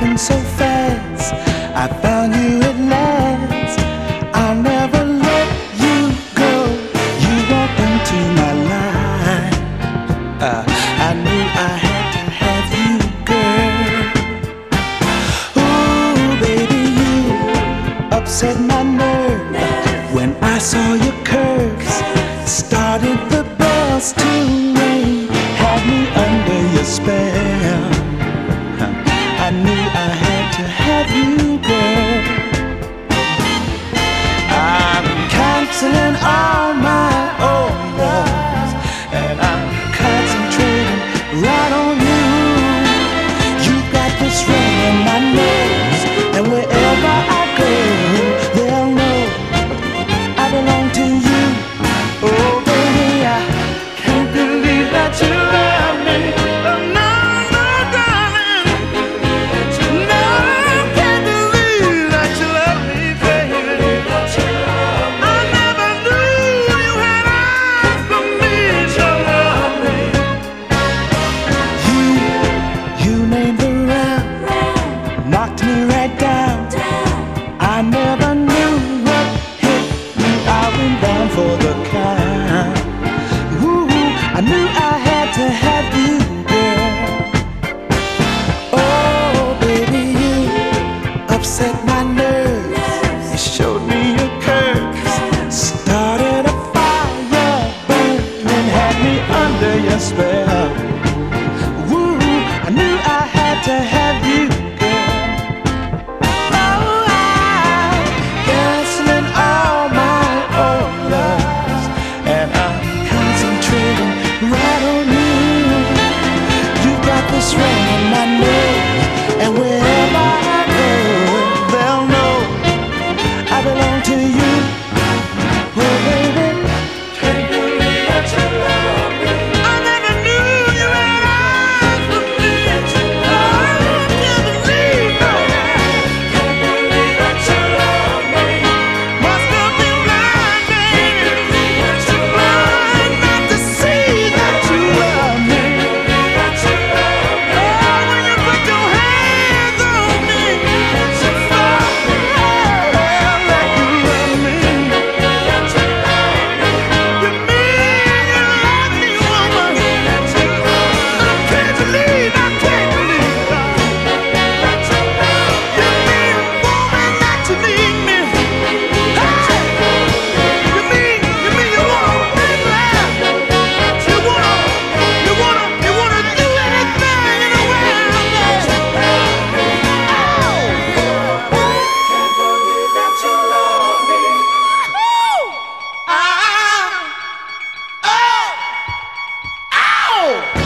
happened so fast. I found you at last. I'll never let you go. You walked into my life. Uh, I knew I had to have you, girl. Ooh, baby, you upset my nerve when I saw your curves. Started the bells to Oh!